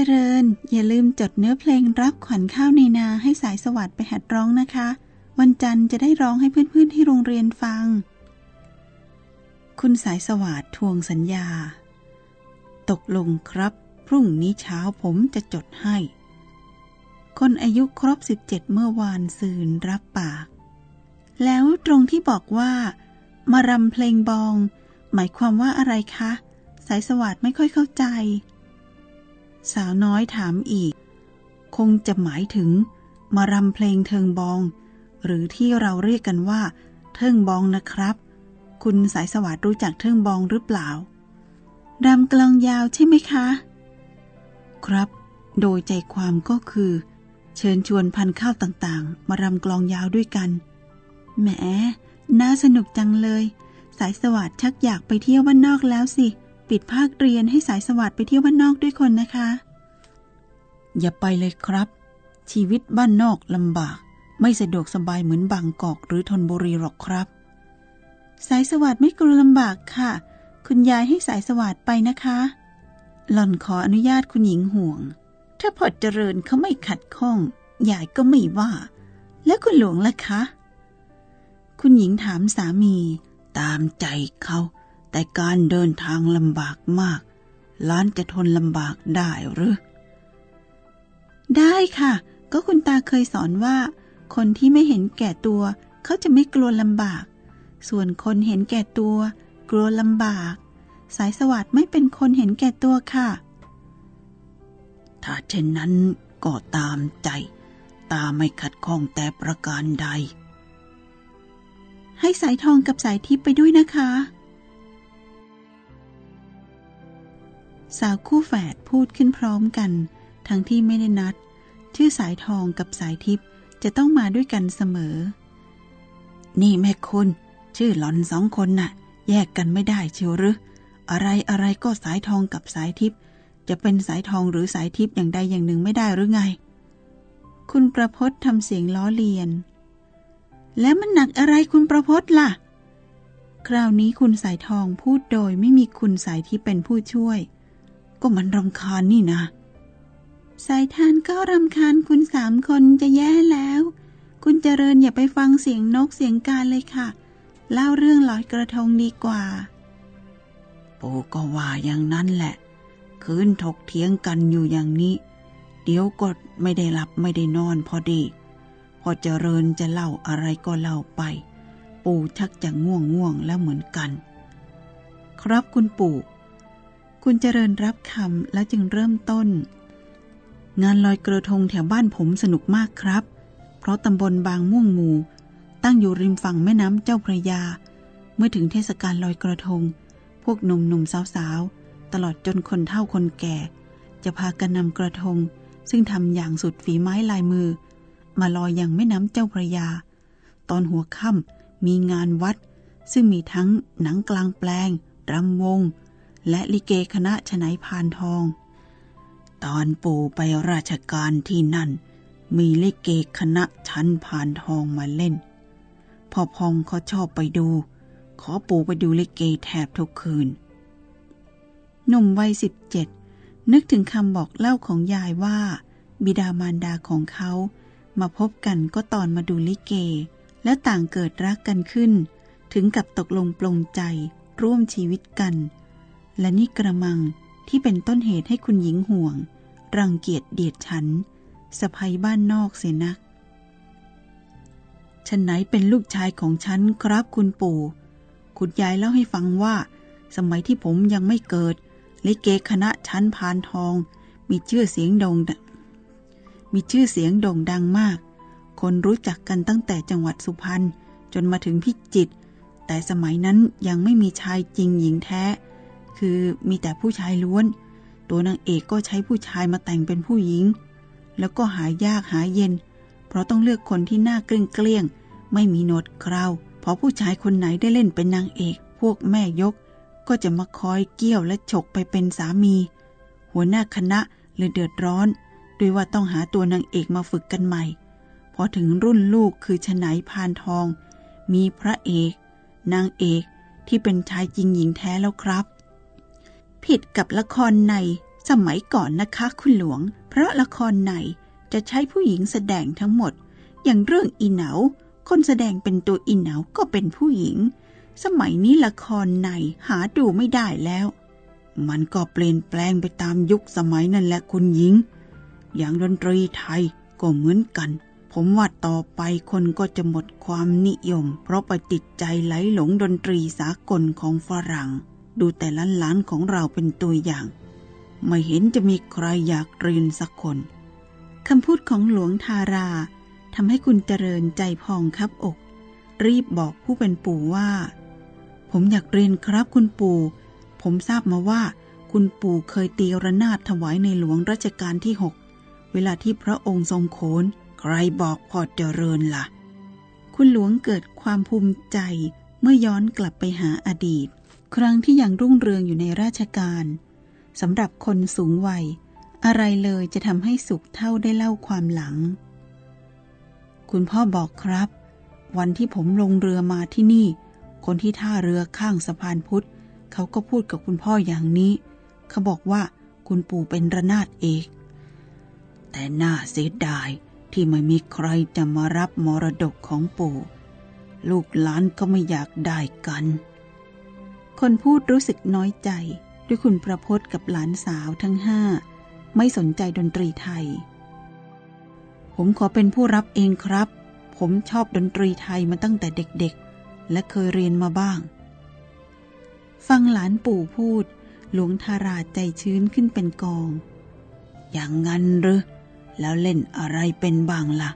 เจริญ อย่าลืมจดเนื้อเพลงรับขวัญข้าวในนาให้สายสวัสดิ์ไปหัดร้องนะคะ วันจันทร์จะได้ร้องให้เพื่อนๆที่โรงเรียนฟัง คุณสายสวัสดิ์ทวงสัญญา ตกลงครับ พรุ่งนี้เช้าผมจะจดให้ คนอายุครบ 17 เมื่อวานซืนรับปาก แล้วตรงที่บอกว่า มารำเพลงบอง หมายความว่าอะไรคะ สายสวัสดิ์ไม่ค่อยเข้าใจ สาวน้อยถามอีก คงจะหมายถึง มารำเพลงเทิงบอง หรือที่เราเรียกกันว่า เทิงบองนะครับ คุณสายสวัสดิ์รู้จักเทิงบองหรือเปล่ารำกลองยาวใช่ไหมคะ ครับ โดยใจความก็คือ เชิญชวนพันข้าวต่างๆ มารำกลองยาวด้วยกัน แหม น่าสนุกจังเลย สายสวัสดิ์ชักอยากไปเที่ยวบ้านนอกแล้วสิ ปิดภาคเรียนให้สายสวัสดิ์ไปเที่ยวบ้านนอกด้วยคนนะคะ อย่าไปเลยครับ ชีวิตบ้านนอกลำบาก ไม่สะดวกสบายเหมือนบางกอกหรือธนบุรีหรอกครับ สายสวัสดิ์ไม่กลัวลำบากค่ะ คุณยายให้สายสวัสดิ์ไปนะคะ หล่อนขออนุญาตคุณหญิงห่วง ถ้าพอเจริญเขาไม่ขัดข้องยายก็ไม่ว่า แล้วคุณหลวงล่ะคะ คุณหญิงถามสามี ตามใจเขา แต่การเดินทางลำบากมาก ล้านจะทนลำบากได้หรือ ได้ค่ะ ก็คุณตาเคยสอนว่า คนที่ไม่เห็นแก่ตัว เขาจะไม่กลัวลำบาก ส่วนคนเห็นแก่ตัว กลัวลำบาก สายสวัสดิ์ไม่เป็นคนเห็นแก่ตัวค่ะ ถ้าเช่นนั้นก็ตามใจ ตาไม่ขัดข้องแต่ประการใด ให้สายทองกับสายทิพย์ไปด้วยนะคะ สาวคู่แฝดพูดขึ้นพร้อมกัน ทั้งที่ไม่ได้นัด ชื่อสายทองกับสายทิพย์จะต้องมาด้วยกันเสมอ นี่แม่คุณ ชื่อหลอนสองคนน่ะ แยกกันไม่ได้เชียวหรือ อะไรอะไรก็สายทองกับสายทิพย์จะเป็นสายทองหรือสายทิพย์อย่างใดอย่างหนึ่งไม่ได้หรือไง คุณประพศทำเสียงล้อเลียน แล้วมันหนักอะไรคุณประพศล่ะ คราวนี้คุณสายทองพูดโดยไม่มีคุณสายทิพย์เป็นผู้ช่วย ก็มันรำคาญนี่นะ สายทานก็รำคาญคุณสามคนจะแย่แล้ว คุณเจริญอย่าไปฟังเสียงนกเสียงกาเลยค่ะ เล่าเรื่องลอยกระทงดีกว่า ปู่ก็ว่าอย่างนั้นแหละ คืนถกเถียงกันอยู่อย่างนี้ เดี๋ยวก็ไม่ได้หลับไม่ได้นอนพอดี พอเจริญจะเล่าอะไรก็เล่าไป ปู่ชักจะง่วงง่วงแล้วเหมือนกัน ครับคุณปู่ คุณเจริญรับคำแล้วจึงเริ่มต้น งานลอยกระทงแถวบ้านผมสนุกมากครับ เพราะตำบลบางม่วงหมูตั้งอยู่ริมฝั่งแม่น้ำเจ้าพระยา เมื่อถึงเทศกาลลอยกระทง พวกหนุ่มหนุ่มสาวๆ ตลอดจนคนเฒ่าคนแก่ จะพากันนำกระทง ซึ่งทำอย่างสุดฝีไม้ลายมือ มาลอยอย่างแม่น้ำเจ้าพระยา ตอนหัวค่ำมีงานวัด ซึ่งมีทั้งหนังกลางแปลงรำวง และลิเกคณะฉไนพานทอง ตอนปู่ไปราชการที่นั่น มีลิเกคณะชั้นพานทองมาเล่น พ่อพองเขาชอบไปดู ขอปู่ไปดูลิเกแทบทุกคืน หนุ่มวัยสิบเจ็ดนึกถึงคำบอกเล่าของยายว่า บิดามารดาของเขามาพบกันก็ตอนมาดูลิเก และต่างเกิดรักกันขึ้น ถึงกับตกลงปลงใจร่วมชีวิตกัน และนี่กระมังที่เป็นต้นเหตุให้คุณหญิงห่วง รังเกียจเดียดฉันสะพายบ้านนอกเสียนัก ฉันไหนเป็นลูกชายของฉันครับคุณปู่ คุณยายเล่าให้ฟังว่า สมัยที่ผมยังไม่เกิดลิเกคณะชั้นพานทอง มีชื่อเสียงโด่งดังมีชื่อเสียงโด่งดังมาก คนรู้จักกันตั้งแต่จังหวัดสุพรรณจนมาถึงพิจิตรแต่สมัยนั้นยังไม่มีชายจริงหญิงแท้ คือมีแต่ผู้ชายล้วน ตัวนางเอกก็ใช้ผู้ชายมาแต่งเป็นผู้หญิง แล้วก็หายากหาเย็น เพราะต้องเลือกคนที่หน้าเกลี้ยงเกลี้ยง ไม่มีโนดเคราวพอผู้ชายคนไหนได้เล่นเป็นนางเอก พวกแม่ยก ก็จะมาคอยเกี่ยวและฉกไปเป็นสามี หัวหน้าคณะเลยเดือดร้อน ด้วยว่าต้องหาตัวนางเอกมาฝึกกันใหม่ พอถึงรุ่นลูกคือฉไนพานทอง มีพระเอก นางเอกที่เป็นชายจริงหญิงแท้แล้วครับ ผิดกับละครในสมัยก่อนนะคะคุณหลวง เพราะละครในจะใช้ผู้หญิงแสดงทั้งหมด อย่างเรื่องอีเหนาคนแสดงเป็นตัวอีเหนาก็เป็นผู้หญิง สมัยนี้ละครในหาดูไม่ได้แล้ว มันก็เปลี่ยนแปลงไปตามยุคสมัยนั่นแหละคุณหญิง อย่างดนตรีไทยก็เหมือนกัน ผมว่าต่อไปคนก็จะหมดความนิยม เพราะไปติดใจไหลหลงดนตรีสากลของฝรั่ง ดูแต่ล้านล้านของเราเป็นตัวอย่าง ไม่เห็นจะมีใครอยากเรียนสักคนคำพูดของหลวงทาราทำให้คุณเจริญใจพองครับอก รีบบอกผู้เป็นปู่ว่า ผมอยากเรียนครับคุณปู่ ผมทราบมาว่า คุณปู่เคยตีระนาดถวายในหลวงรัชกาลที่หกเวลาที่พระองค์ทรงโขนใครบอกพอเจริญละ่ะ คุณหลวงเกิดความภูมิใจเมื่อย้อนกลับไปหาอดีต ครั้งที่ยังรุ่งเรืองอยู่ในราชการสำหรับคนสูงวัย อะไรเลยจะทำให้สุขเท่าได้เล่าความหลัง คุณพ่อบอกครับ วันที่ผมลงเรือมาที่นี่ คนที่ท่าเรือข้างสะพานพุทธเขาก็พูดกับคุณพ่ออย่างนี้ เขาบอกว่าคุณปู่เป็นระนาดเอก แต่น่าเสียดายที่ไม่มีใครจะมารับมรดกของปู่ ลูกหลานก็ไม่อยากได้กัน คนพูดรู้สึกน้อยใจ ด้วยคุณประพศกับหลานสาวทั้งห้า ไม่สนใจดนตรีไทย ผมขอเป็นผู้รับเองครับ ผมชอบดนตรีไทยมาตั้งแต่เด็กๆ และเคยเรียนมาบ้าง ฟังหลานปู่พูด หลวงทาราใจชื้นขึ้นเป็นกอง อย่างงั้นหรือ แล้วเล่นอะไรเป็นบ้างละ่ะ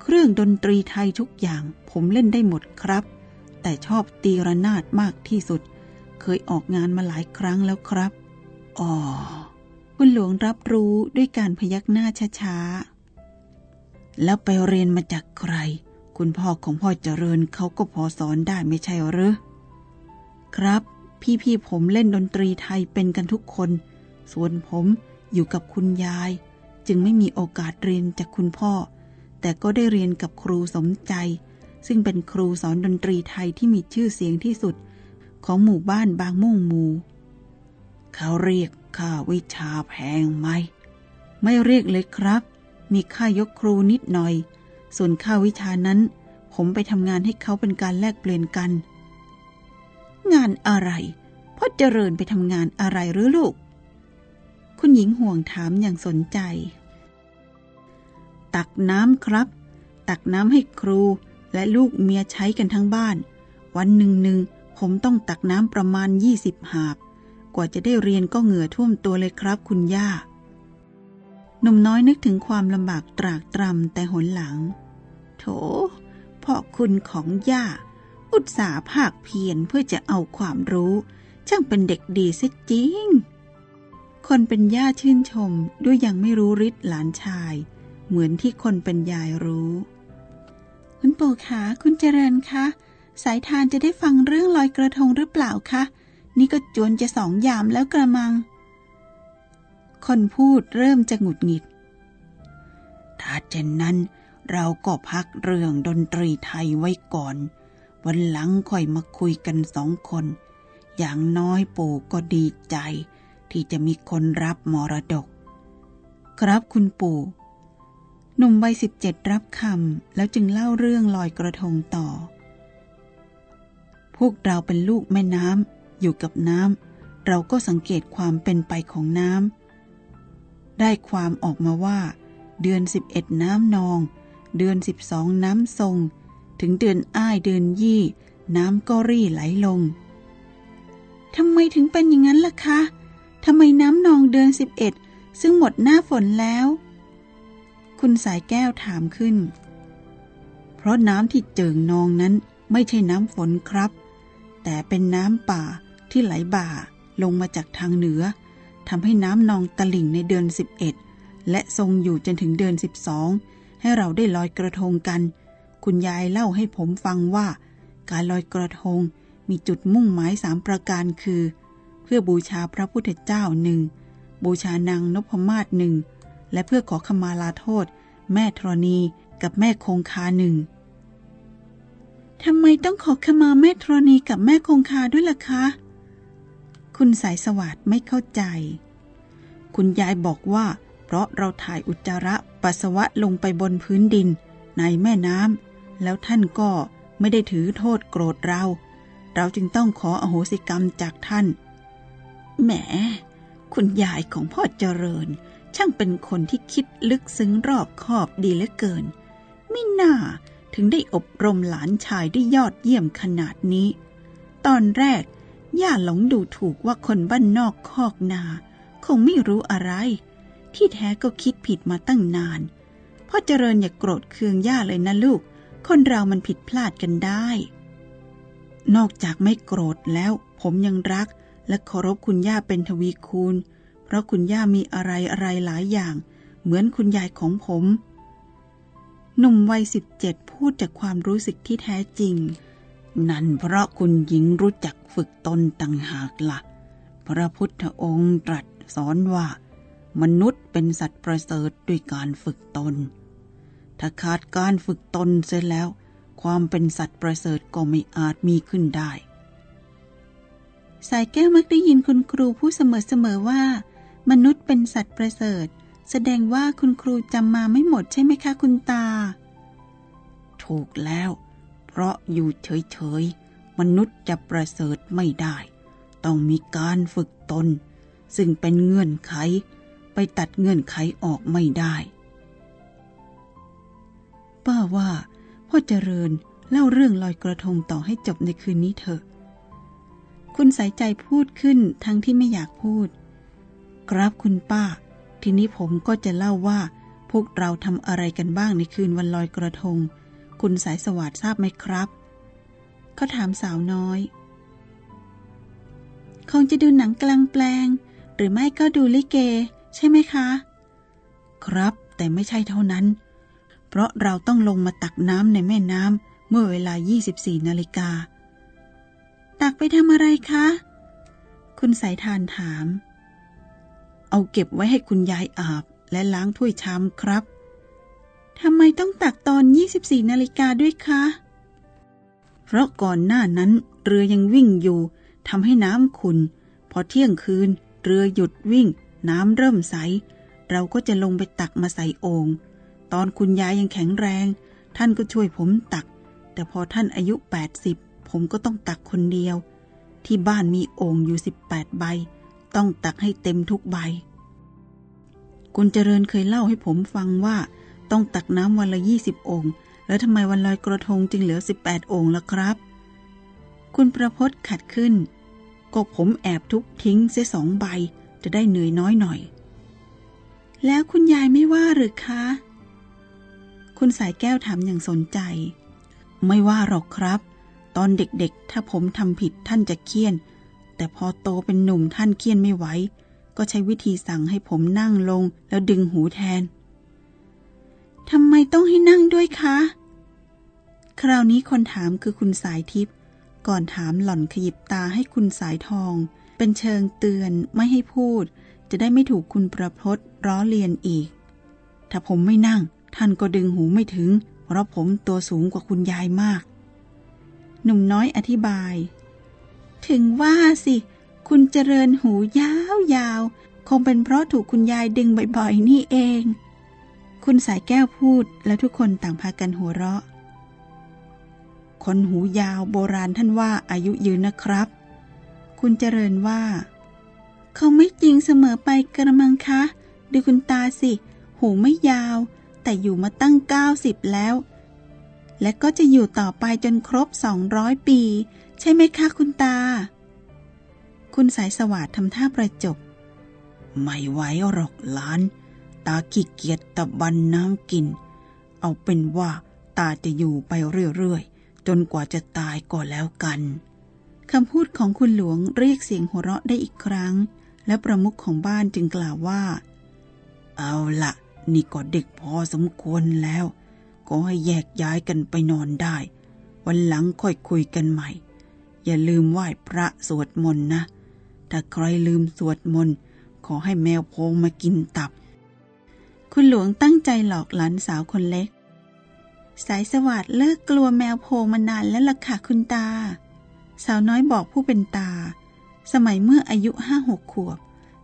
เครื่องดนตรีไทยทุกอย่างผมเล่นได้หมดครับ แต่ชอบตีระนาดมากที่สุด เคยออกงานมาหลายครั้งแล้วครับ อ๋อ คุณหลวงรับรู้ด้วยการพยักหน้าช้าๆ แล้วไปเรียนมาจากใคร คุณพ่อของพ่อเจริญเขาก็พอสอนได้ไม่ใช่หรือ ครับ พี่ๆผมเล่นดนตรีไทยเป็นกันทุกคน ส่วนผมอยู่กับคุณยาย จึงไม่มีโอกาสเรียนจากคุณพ่อ แต่ก็ได้เรียนกับครูสมใจ ซึ่งเป็นครูสอนดนตรีไทยที่มีชื่อเสียงที่สุด ของหมู่บ้านบางม่วงมู เขาเรียกค่าวิชาแพงไหม ไม่เรียกเลยครับ มีค่ายกครูนิดหน่อย ส่วนค่าวิชานั้น ผมไปทำงานให้เขาเป็นการแลกเปลี่ยนกัน งานอะไรพ่อเจริญไปทำงานอะไรหรือลูก คุณหญิงห่วงถามอย่างสนใจ ตักน้ำครับ ตักน้ำให้ครู และลูกเมียใช้กันทั้งบ้าน วันหนึ่งหนึ่งผมต้องตักน้ำประมาณยี่สิบหาบ กว่าจะได้เรียนก็เหงื่อท่วมตัวเลยครับคุณย่าหนุ่มน้อยนึกถึงความลำบากตรากตรำแต่หนหลัง โถพ่อคุณของย่า อุตสาหภาคเพียรเพื่อจะเอาความรู้ ช่างเป็นเด็กดีสิจริง คนเป็นย่าชื่นชมด้วยยังไม่รู้ฤทธิ์หลานชาย เหมือนที่คนเป็นยายรู้ คุณปู่คะคุณเจริญคะสายทานจะได้ฟังเรื่องลอยกระทงหรือเปล่าคะ นี่ก็จวนจะสองยามแล้วกระมัง คนพูดเริ่มจะหงุดหงิด ถ้าเช่นนั้น เราก็พักเรื่องดนตรีไทยไว้ก่อน วันหลังค่อยมาคุยกันสองคน อย่างน้อยปู่ก็ดีใจ ที่จะมีคนรับมรดก ครับคุณปู่ หนุ่มวัยสิบเจ็ดรับคำแล้วจึงเล่าเรื่องลอยกระทงต่อ พวกเราเป็นลูกแม่น้ำอยู่กับน้ำเราก็สังเกตความเป็นไปของน้ำได้ความออกมาว่า เดือนสิบเอ็ดน้ำนอง เดือนสิบสองน้ำทรง ถึงเดือนอ้ายเดือนยี่ น้ำก็รี่ไหลลงทำไมถึงเป็นอย่างนั้นล่ะคะทำไมน้ำนองเดือนสิบเอ็ดซึ่งหมดหน้าฝนแล้ว คุณสายแก้วถามขึ้น เพราะน้ำที่เจิงนองนั้นไม่ใช่น้ำฝนครับ แต่เป็นน้ำป่าที่ไหลบ่าลงมาจากทางเหนือทำให้น้ำนองตลิ่งในเดือนสิบเอ็ดและทรงอยู่จนถึงเดือนสิบสองให้เราได้ลอยกระทงกัน คุณยายเล่าให้ผมฟังว่า การลอยกระทงมีจุดมุ่งหมายสามประการคือ เพื่อบูชาพระพุทธเจ้าหนึ่งบูชานางนพมาศหนึ่ง และเพื่อขอขมาลาโทษ แม่ธรณีกับแม่คงคาหนึ่งทำไมต้องขอขมาแม่ธรณีกับแม่คงคาด้วยล่ะคะ คุณสายสวัสดไม่เข้าใจ คุณยายบอกว่า เพราะเราถ่ายอุจจาระปัสสาวะลงไปบนพื้นดิน ในแม่น้ำแล้วท่านก็ไม่ได้ถือโทษโกรธเรา เราจึงต้องขออโหสิกรรมจากท่าน แหม คุณยายของพ่อเจริญ ช่างเป็นคนที่คิดลึกซึ้งรอบคอบดีเหลือเกิน ไม่น่าถึงได้อบรมหลานชายได้ยอดเยี่ยมขนาดนี้ ตอนแรก ย่าหลงดูถูกว่าคนบ้านนอกคอกนา คงไม่รู้อะไร ที่แท้ก็คิดผิดมาตั้งนาน พ่อเจริญอย่ากโกรธเคืองย่าเลยนะลูก คนเรามันผิดพลาดกันได้ นอกจากไม่โกรธแล้ว ผมยังรักและเคารพคุณย่าเป็นทวีคูณ ราะคุณย่ามีอะไรอะไรหลายอย่าง เหมือนคุณยายของผม หนุ่มวัยสิบเจ็ดพูดจากความรู้สึกที่แท้จริง นั่นเพราะคุณหญิงรู้จักฝึกตนต่างหากละ่ะ พระพุทธองค์ตรัสสอนว่า มนุษย์เป็นสัตว์ประเสริฐด้วยการฝึกตน ถ้าขาดการฝึกตนเสียแล้ว ความเป็นสัตว์ประเสริฐก็ไม่อาจมีขึ้นได้สายแก้วมักได้ยินคุณครูพูดเสมอๆว่า มนุษย์เป็นสัตว์ประเสริฐ แสดงว่าคุณครูจำมาไม่หมดใช่ไหมคะคุณตา ถูกแล้ว เพราะอยู่เฉยๆ มนุษย์จะประเสริฐไม่ได้ ต้องมีการฝึกตน ซึ่งเป็นเงื่อนไข ไปตัดเงื่อนไขออกไม่ได้ ป้าว่า พ่อเจริญเล่าเรื่องลอยกระทงต่อให้จบในคืนนี้เถอะ คุณสายใจพูดขึ้นทั้งที่ไม่อยากพูด ครับคุณป้า ทีนี้ผมก็จะเล่าว่า พวกเราทำอะไรกันบ้างในคืนวันลอยกระทง คุณสายสวัสดทราบไหมครับเขาถามสาวน้อย คงจะดูหนังกลางแปลง หรือไม่ก็ดูลิเก ใช่ไหมคะ ครับแต่ไม่ใช่เท่านั้น เพราะเราต้องลงมาตักน้ำในแม่น้ำเมื่อเวลา 24 นาฬิกา ตักไปทำอะไรคะ คุณสายทานถาม เอาเก็บไว้ให้คุณยายอาบ และล้างถ้วยชามครับ ทำไมต้องตักตอน 24 นาฬิกาด้วยคะ เพราะก่อนหน้านั้นเรือยังวิ่งอยู่ทำให้น้ำขุนพอเที่ยงคืน เรือหยุดวิ่ง น้ำเริ่มใส เราก็จะลงไปตักมาใส่โอง่งตอนคุณยายยังแข็งแรง ท่านก็ช่วยผมตัก แต่พอท่านอายุ 80 ผมก็ต้องตักคนเดียว ที่บ้านมีโอ่งอยู่ 18 ใบ ต้องตักให้เต็มทุกใบ คุณเจริญเคยเล่าให้ผมฟังว่า ต้องตักน้ำวันละ20โอ่งแล้วทำไมวันลอยกระทงจึงเหลือ18โอ่งล่ะครับ คุณประพศขัดขึ้น ก็ผมแอบทุบทิ้งเสียสองใบ จะได้เหนื่อยน้อยหน่อย แล้วคุณยายไม่ว่าหรือคะ คุณสายแก้วถามอย่างสนใจ ไม่ว่าหรอกครับ ตอนเด็กๆ ถ้าผมทำผิดท่านจะเคี่ยน แต่พอโตเป็นหนุ่มท่านเคียนไม่ไหว ก็ใช้วิธีสั่งให้ผมนั่งลงแล้วดึงหูแทนทำไมต้องให้นั่งด้วยคะ คราวนี้คนถามคือคุณสายทิพย์ก่อนถามหล่อนขยิบตาให้คุณสายทอง เป็นเชิงเตือนไม่ให้พูด จะได้ไม่ถูกคุณประพศร้อเลียนอีก ถ้าผมไม่นั่ง ท่านก็ดึงหูไม่ถึง เพราะผมตัวสูงกว่าคุณยายมาก หนุ่มน้อยอธิบาย ถึงว่าสิ คุณเจริญหูยาวยาว คงเป็นเพราะถูกคุณยายดึงบ่อยๆ นี่เอง คุณสายแก้วพูดแล้วทุกคนต่างพากันหัวเราะ คนหูยาวโบราณท่านว่าอายุยืนนะครับ คุณเจริญว่า เขาไม่จริงเสมอไปกระมังคะ ดูคุณตาสิ หูไม่ยาว แต่อยู่มาตั้ง 90 แล้วและก็จะอยู่ต่อไปจนครบ 200 ปี ใช่ไหมคะคุณตา คุณสายสวัสดทำท่าประจบ ไม่ไหวหรอกหลาน ตาขี้เกียจตะบันน้ำกิน เอาเป็นว่าตาจะอยู่ไปเรื่อยๆ จนกว่าจะตายก็แล้วกันคำพูดของคุณหลวงเรียกเสียงหัวเราะได้อีกครั้ง และประมุขของบ้านจึงกล่าวว่า เอาละนี่ก็เดึกพอสมควรแล้ว ก็ให้แยกย้ายกันไปนอนได้ วันหลังค่อยคุยกันใหม่ อย่าลืมไหว้พระสวดมนต์นะ ถ้าใครลืมสวดมนต์ ขอให้แมวโพงมากินตับ คุณหลวงตั้งใจหลอกหลานสาวคนเล็ก สายสวัสด์เลิกกลัวแมวโพงมานานแล้วล่ะค่ะคุณตา สาวน้อยบอกผู้เป็นตา สมัยเมื่ออายุห้าหกขวบ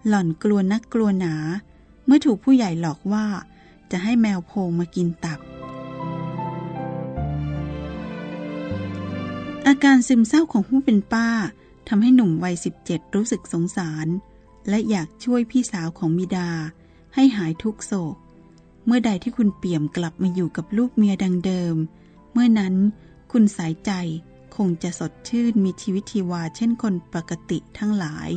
หล่อนกลัวนักกลัวหนา เมื่อถูกผู้ใหญ่หลอกว่า จะให้แมวโพงมากินตับ อาการซึมเศร้าของผู้เป็นป้าทำให้หนุ่มวัย 17 รู้สึกสงสาร และอยากช่วยพี่สาวของมิดา ให้หายทุกโศก เมื่อใดที่คุณเปี่ยมกลับมาอยู่กับลูกเมียดังเดิม เมื่อนั้นคุณสายใจคงจะสดชื่นมีชีวิตชีวาเช่นคนปกติทั้งหลาย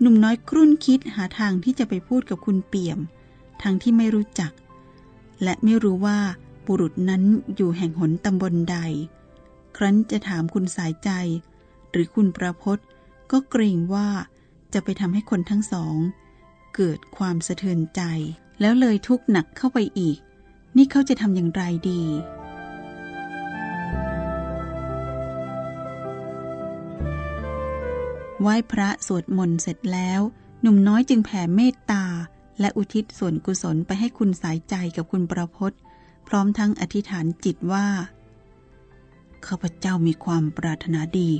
หนุ่มน้อยครุ่นคิดหาทางที่จะไปพูดกับคุณเปี่ยม ทั้งที่ไม่รู้จัก และไม่รู้ว่าบุรุษนั้นอยู่แห่งหนตำบลใด ครั้นจะถามคุณสายใจ หรือคุณประพศก็เกรงว่าจะไปทำให้คนทั้งสอง เกิดความสะเทือนใจ แล้วเลยทุกข์หนักเข้าไปอีก นี่เขาจะทำอย่างไรดีไหว้พระสวดมนต์เสร็จแล้ว หนุ่มน้อยจึงแผ่เมตตา และอุทิศส่วนกุศลไปให้คุณสายใจกับคุณประพศพร้อมทั้งอธิษฐานจิตว่า ข้าพเจ้ามีความปรารถนาดี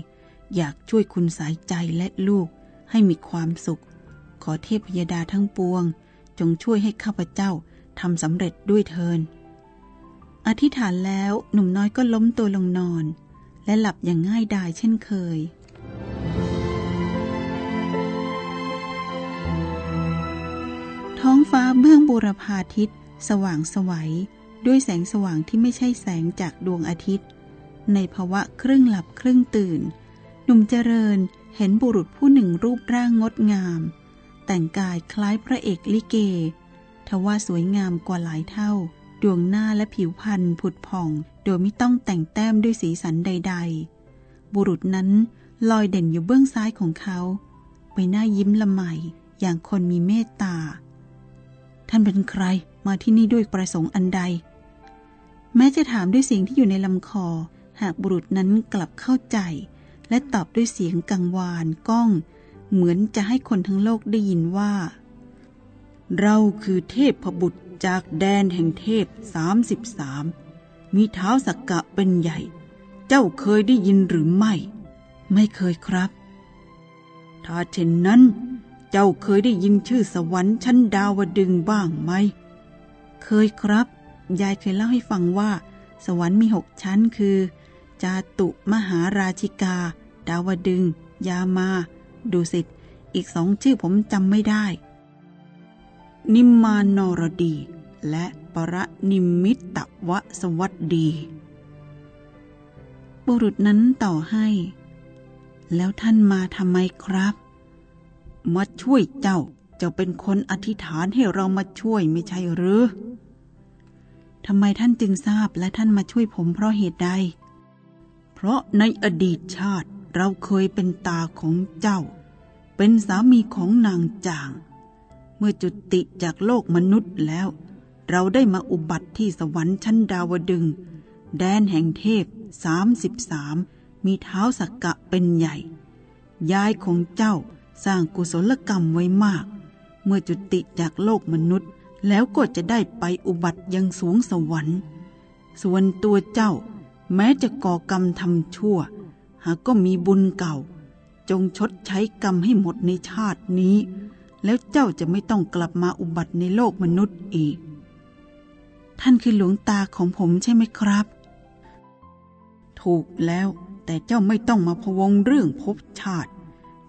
อยากช่วยคุณสายใจและลูกให้มีความสุข ขอเทพยดาทั้งปวง จงช่วยให้ข้าพเจ้าทำสำเร็จด้วยเทิน อธิษฐานแล้วหนุ่มน้อยก็ล้มตัวลงนอน และหลับอย่างง่ายดายเช่นเคยท้องฟ้าเบื้องบูรพาทิตย์ สว่างสวัย ด้วยแสงสว่างที่ไม่ใช่แสงจากดวงอาทิตย์ ในภาวะครึ่งหลับครึ่งตื่น หนุ่มเจริญเห็นบุรุษผู้หนึ่งรูปร่างงดงาม แต่งกายคล้ายพระเอกลิเก ทว่าสวยงามกว่าหลายเท่า ดวงหน้าและผิวพรรณผุดผ่อง โดยไม่ต้องแต่งแต้มด้วยสีสันใด ๆ บุรุษนั้นลอยเด่นอยู่เบื้องซ้ายของเขาใบหน้ายิ้มละไมอย่างคนมีเมตตา ท่านเป็นใครมาที่นี่ด้วยประสงค์อันใด แม้จะถามด้วยเสียงที่อยู่ในลำคอ หากบุรุษนั้นกลับเข้าใจ และตอบด้วยเสียงกังวานก้อง เหมือนจะให้คนทั้งโลกได้ยินว่า เราคือเทพพบุตรจากแดนแห่งเทพสามสิบสามมีเท้าสักกะเป็นใหญ่ เจ้าเคยได้ยินหรือไม่ ไม่เคยครับ ถ้าเช่นนั้น เจ้าเคยได้ยินชื่อสวรรค์ชั้นดาวดึงบ้างไหม เคยครับ ยายเคยเล่าให้ฟังว่า สวรรค์มีหกชั้นคือ จาตุมหาราชิกา ดาวดึง ยามา ดุสิต อีกสองชื่อผมจำไม่ได้ นิมมานรดี และปรนิมิตตวสวัสดี บุรุษนั้นต่อให้ แล้วท่านมาทำไมครับ มาช่วยเจ้าเจ้าเป็นคนอธิษฐานให้เรามาช่วยไม่ใช่หรือทำไมท่านจึงทราบและท่านมาช่วยผมเพราะเหตุใด เพราะในอดีตชาติเราเคยเป็นตาของเจ้า เป็นสามีของนางจาง เมื่อจุติจากโลกมนุษย์แล้ว เราได้มาอุบัติที่สวรรค์ชั้นดาวดึง แดนแห่งเทพสามสิบสามมีเท้าสักกะเป็นใหญ่ ยายของเจ้าสร้างกุศลกรรมไว้มาก เมื่อจุติจากโลกมนุษย์แล้วก็จะได้ไปอุบัติยังสูงสวรรค์ ส่วนตัวเจ้า แม้จะก่อกรรมทำชั่ว หากก็มีบุญเก่า จงชดใช้กรรมให้หมดในชาตินี้ แล้วเจ้าจะไม่ต้องกลับมาอุบัติในโลกมนุษย์อีก ท่านคือหลวงตาของผมใช่ไหมครับ ถูกแล้วแต่เจ้าไม่ต้องมาพวงเรื่องภพชาติ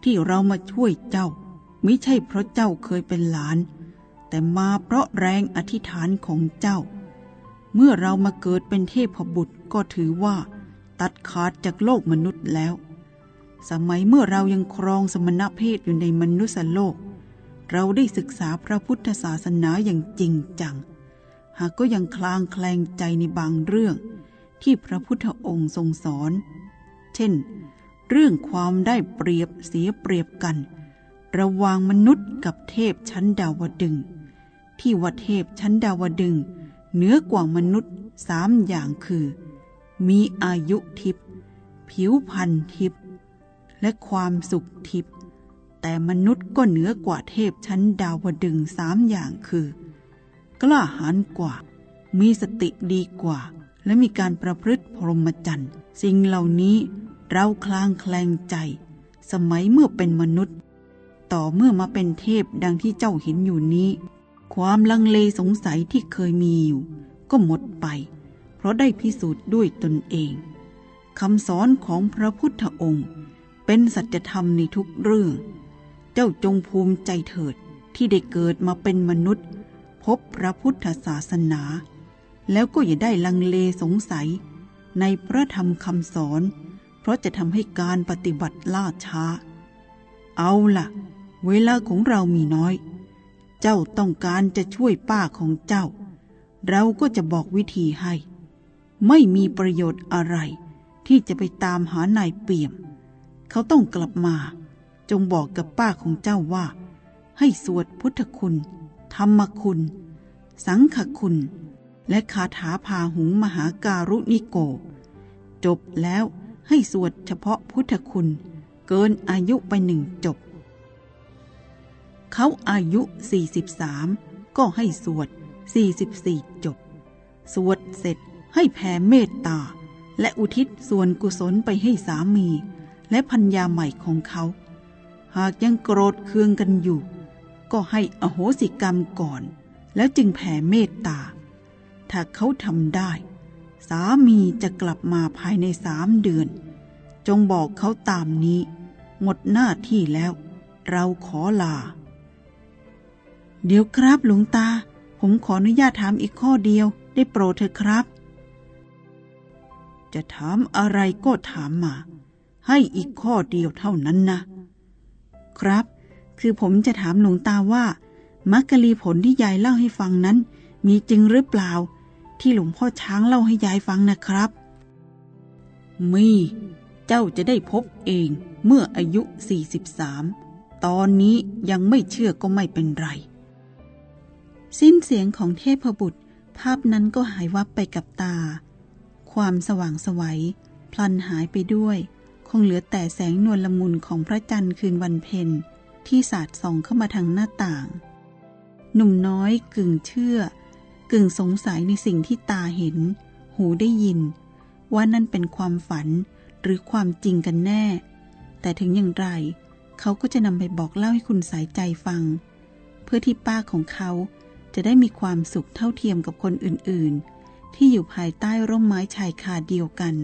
ที่เรามาช่วยเจ้า ไม่ใช่เพราะเจ้าเคยเป็นหลาน แต่มาเพราะแรงอธิษฐานของเจ้า เมื่อเรามาเกิดเป็นเทพบุตรก็ถือว่า ตัดขาดจากโลกมนุษย์แล้ว สมัยเมื่อเรายังครองสมณเพศอยู่ในมนุษยโลก เราได้ศึกษาพระพุทธศาสนาอย่างจริงจัง หากก็ยังคลางแคลงใจในบางเรื่อง ที่พระพุทธองค์ทรงสอน เช่น เรื่องความได้เปรียบเสียเปรียบกัน ระหว่างมนุษย์กับเทพชั้นดาวดึง ที่ว่าเทพชั้นดาวดึง เหนือกว่ามนุษย์สามอย่างคือ มีอายุทิพย์ผิวพรรณทิพย์และความสุขทิพย์แต่มนุษย์ก็เหนือกว่าเทพชั้นดาวดึงสามอย่างคือ กล้าหาญกว่า มีสติดีกว่า และมีการประพฤติพรหมจรรย์สิ่งเหล่านี้เราคลางแคลงใจ สมัยเมื่อเป็นมนุษย์ ต่อเมื่อมาเป็นเทพดังที่เจ้าเห็นอยู่นี้ ความลังเลสงสัยที่เคยมีอยู่ ก็หมดไป เพราะได้พิสูจน์ด้วยตนเองคำสอนของพระพุทธองค์ เป็นสัจธรรมในทุกเรื่อง เจ้าจงภูมิใจเถิดที่ได้เกิดมาเป็นมนุษย์ พบพระพุทธศาสนา แล้วก็อย่าได้ลังเลสงสัย ในพระธรรมคำสอน เพราะจะทำให้การปฏิบัติล่าช้า เอาล่ะ เวลาของเรามีน้อย เจ้าต้องการจะช่วยป้าของเจ้า เราก็จะบอกวิธีให้ ไม่มีประโยชน์อะไร ที่จะไปตามหานายเปี่ยม เขาต้องกลับมา จงบอกกับป้าของเจ้าว่า ให้สวดพุทธคุณ ธรรมคุณ สังฆคุณ และคาถาพาหุงมหาการุณิโก จบแล้วให้สวดเฉพาะพุทธคุณ เกินอายุไปหนึ่งจบ เขาอายุ 43 ก็ให้สวด 44 จบ สวดเสร็จให้แผ่เมตตา และอุทิศส่วนกุศลไปให้สามี และพัญญาใหม่ของเขา หากยังโกรธเคืองกันอยู่ ก็ให้อโหสิกรรมก่อน แล้วจึงแผ่เมตตา ถ้าเขาทำได้ สามีจะกลับมาภายในสามเดือน จงบอกเขาตามนี้ หมดหน้าที่แล้วเราขอลา เดี๋ยวครับหลวงตา ผมขออนุญาตถามอีกข้อเดียว ได้โปรดเถอะครับ จะถามอะไรก็ถามมา ให้อีกข้อเดียวเท่านั้นนะ ครับ คือผมจะถามหลวงตาว่า มักกะลีผลที่ยายเล่าให้ฟังนั้น มีจริงหรือเปล่า ที่หลวงพ่อช้างเล่าให้ยายฟังนะครับ มี เจ้าจะได้พบเองเมื่ออายุ 43 ตอนนี้ยังไม่เชื่อก็ไม่เป็นไร สิ้นเสียงของเทพบุตร ภาพนั้นก็หายวับไปกับตา ความสว่างสวัย พลันหายไปด้วย คงเหลือแต่แสงนวลละมุนของพระจันทร์คืนวันเพ็ญที่สาดส่องเข้ามาทางหน้าต่าง หนุ่มน้อยกึ่งเชื่อ กึ่งสงสัยในสิ่งที่ตาเห็น หูได้ยิน ว่านั่นเป็นความฝันหรือความจริงกันแน่ แต่ถึงอย่างไร เขาก็จะนำไปบอกเล่าให้คุณสายใจฟัง เพื่อที่ป้าของเขา จะได้มีความสุขเท่าเทียมกับคนอื่นๆ ที่อยู่ภายใต้ร่มไม้ชายคาเดียวกัน